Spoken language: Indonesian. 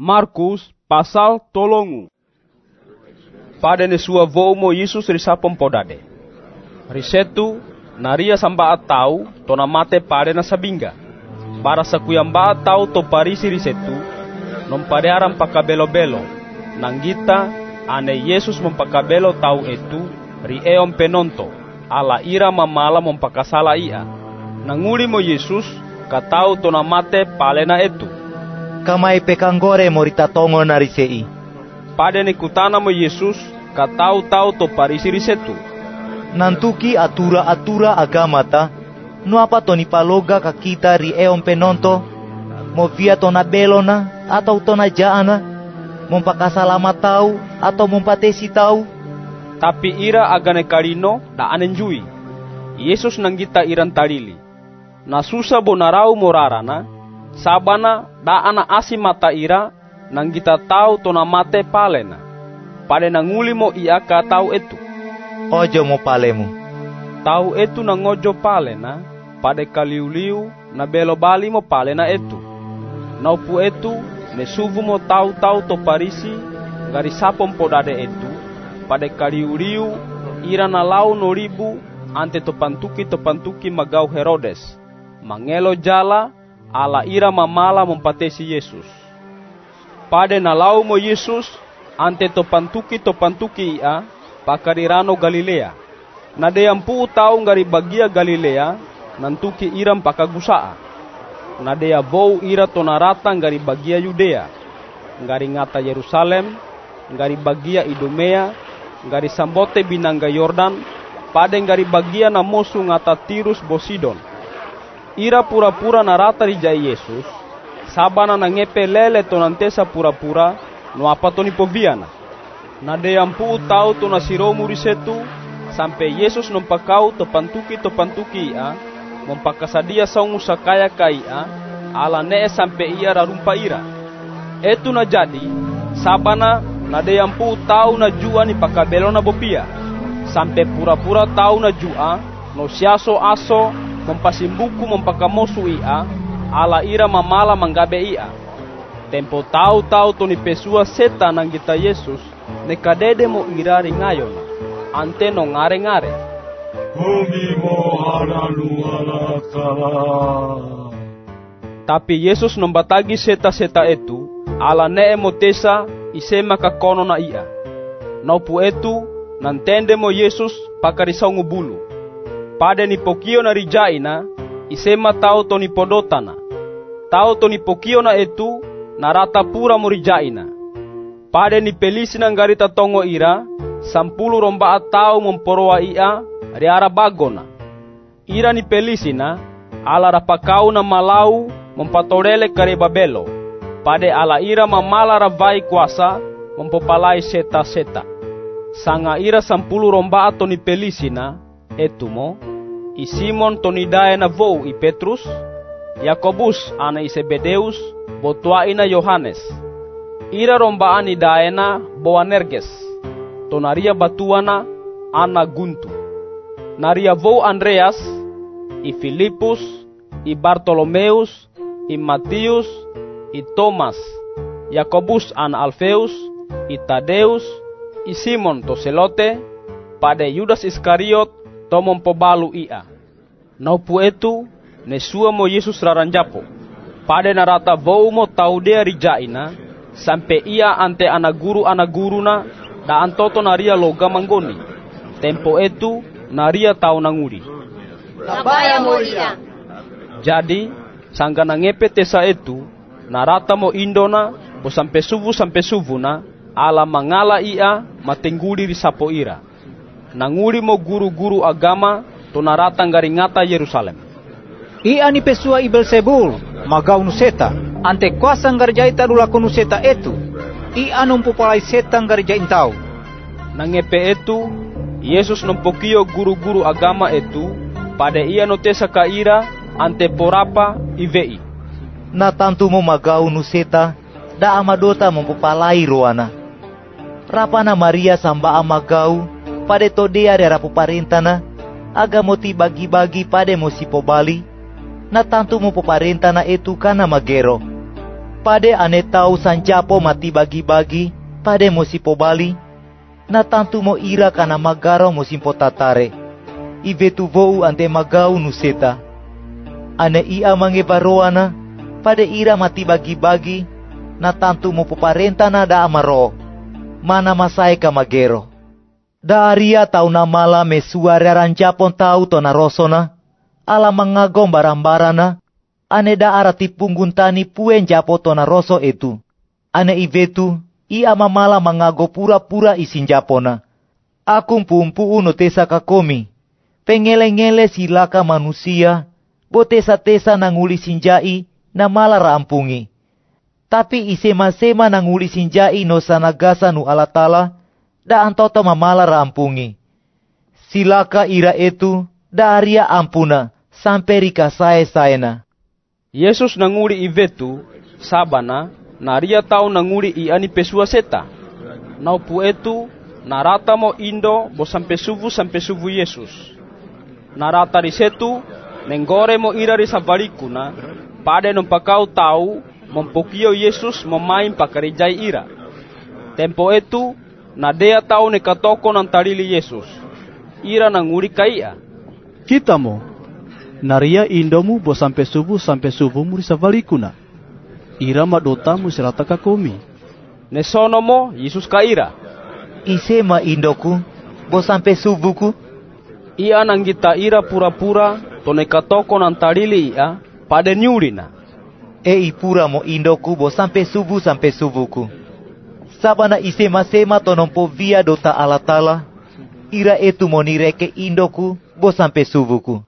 Markus pasal tolongu. Pada ne sua vou mo Yesus risapom podade. Risetu naria samba atau tona mate pada na sabinga. Para sakuyamba atau to parisi risetu non padearam pakabelo-belo. Nanggita ane Yesus mempakabelo tau itu ri eom penonto. Ala ira mamala mempakasala ia. Nanguli mo Yesus katau tona mate palena itu kamai pekanggore morita tongo narisei. Pada ni kutana mo Yesus, katau tau to parisi risetu. Nantuki atura-atura agama ta, no apa to ni paloga ka kita ri eon penonto, mo via tona belona atau tona jaana, pakasalamat tau atau patesi tau. Tapi ira agane karino da anenjui. Yesus nanggita iran talili. Nasusa bonarau morarana, sabana da ana asi mata ira nang kita tahu tona mate palena. Pade nanguli mo ia ka tahu itu. Ojo mo palemu. Tahu itu nang ojo palena, pade kaliuliu na belo bali mo palena itu. Naupu itu ne suvu mo tahu-tahu to parisi gari podade itu. Pade kaliuliu ira na lau no ribu ante to pantuki to pantuki magau Herodes. Mangelo jala ala ira mamala mempatesi Yesus. Pade nalau mo Yesus ante topantuki topantuki ia pakarirano Galilea. Nade pu tau ngari bagia Galilea nantuki iram pakagusaa. Nade bou ira tonarata ngari bagia Yudea. Ngari ngata Yerusalem, ngari bagia Idumea, ngari sambote binangga Yordan, pade ngari bagia namosu ngata Tirus Bosidon ira pura-pura narata jai Yesus, sabana na ngepe lele to nantesa pura-pura, no apa to ni poviana. Na de ampu tau to na siromu risetu, sampai Yesus nompakau to pantuki to pantuki ia, mompakasadia saungu sakaya kai ia, ala ne sampai ia rarumpa ira. Etu na jadi, sabana na de ampu tau na jua ni pakabelo na bopia, sampai pura-pura tau na jua, no siaso aso mempasimbuku mempakamosu ia, ala ira mamala manggabe ia. Tempo tau-tau toni pesua seta nang kita Yesus, nekadede mo irari ngayon, ante no ngare-ngare. Kumi mo Tapi Yesus nombatagi seta-seta itu, ala nee mo tesa isema kakono na ia. Naupu itu, nantende mo Yesus pakarisau ngubulu Pada ni pokio na rijaina, isema tau to ni podotana. Tau to ni pokio na etu, narata pura mo rijaina. Pada ni pelisi na garita tongo ira, sampulu romba atau memporoa ia, riara bagona. Ira ni pelisi na, ala rapakau na malau, mempatorele kare babelo. Pada ala ira mamala ravai kuasa, mempopalai seta-seta. Sanga ira sampulu romba ato ni pelisi na, etumo, i Simon tonidae na vou i Petrus, Yakobus ana i Sebedeus, botua ina Yohanes. Ira rombaan i daena Boanerges, tonaria batuana ana Guntu. Naria vou Andreas, i Filipus, i Bartolomeus, i Matius, i Thomas, Yakobus ana Alfeus, i Tadeus, i Simon Toselote, pada Judas Iskariot tomon pobalu ia. Naupu etu, ne sua mo Yesus raranjapo. Pada narata vou mo tau dea rijaina, sampai ia ante anak guru anak guru na, da antoto naria loga manggoni. Tempo etu, naria tau nanguri. Kabaya mo ia. Jadi, sangka nangepe tesa etu, narata mo indona, bo sampai suvu sampai suvu na, ala mangala ia, matengguli risapo ira nanguri mo guru-guru agama tonarata ngaringata Yerusalem. Ia ni pesua ibel sebul, magau nuseta, ante kuasa ngarjaita lulako nuseta etu, ia numpupalai seta ngarjain tau. Nangepe etu, Yesus numpukio guru-guru agama etu, pada ia notesa kaira ante porapa ivei. Na tantu mo magau nuseta, da amadota mempupalai roana. Rapana Maria samba amagau, pade todea dera puparintana, aga moti bagi-bagi pade mo si pobali, na tanto mo puparintana itu kana magero. Pade ane tahu sanjapo mati bagi-bagi, pade mo sipo bali, na tantu mo ira kana magaro mo simpo tatare. Ivetu vou ante magau nuseta. Ane ia mange baroana, pade ira mati bagi-bagi, na tantu mo poparenta na da amaro. Mana masai ka magero. Da aria tau na mala me suara ranjapon tau to na rosona, ala mangagom barang-barana, ane da arati punguntani puen japo to na roso itu. Ane ivetu, ia mamala mangago pura-pura isin japona. Akung pumpu uno tesa kakomi. Pengele-ngele silaka manusia, bo tesa-tesa nanguli sinjai na mala rampungi. Tapi isema-sema nanguli sinjai no sanagasa nu alatala, da antoto mamala rampungi. Silaka ira itu, da aria ampuna, sampai rika sae saena. Yesus nanguli ivetu, sabana, naria tau nanguli iani pesua seta. Naupu etu, narata mo indo bo sampai suvu sampai suvu Yesus. Narata di setu, nenggore mo ira di sabalikuna, pade nompakau tau, mompokio Yesus memain pakarijai ira. Tempo etu, nadea tau ne katoko nan talili Yesus. Ira nanguri kaia. Kita mo, naria indomu bo sampai subuh sampai subuh muri savalikuna. Ira madotamu serata kakomi. Ne sono mo Yesus kaira. Isema indoku, bo sampai subuku, Ia nang kita ira pura-pura, to ne katoko nan talili ia, pade nyurina. e ipura mo indoku bo sampai subuh sampai subuku. Sabana isema-sema tonompo via dota alatala, ira etu mo nireke indoku bo sampai subuku.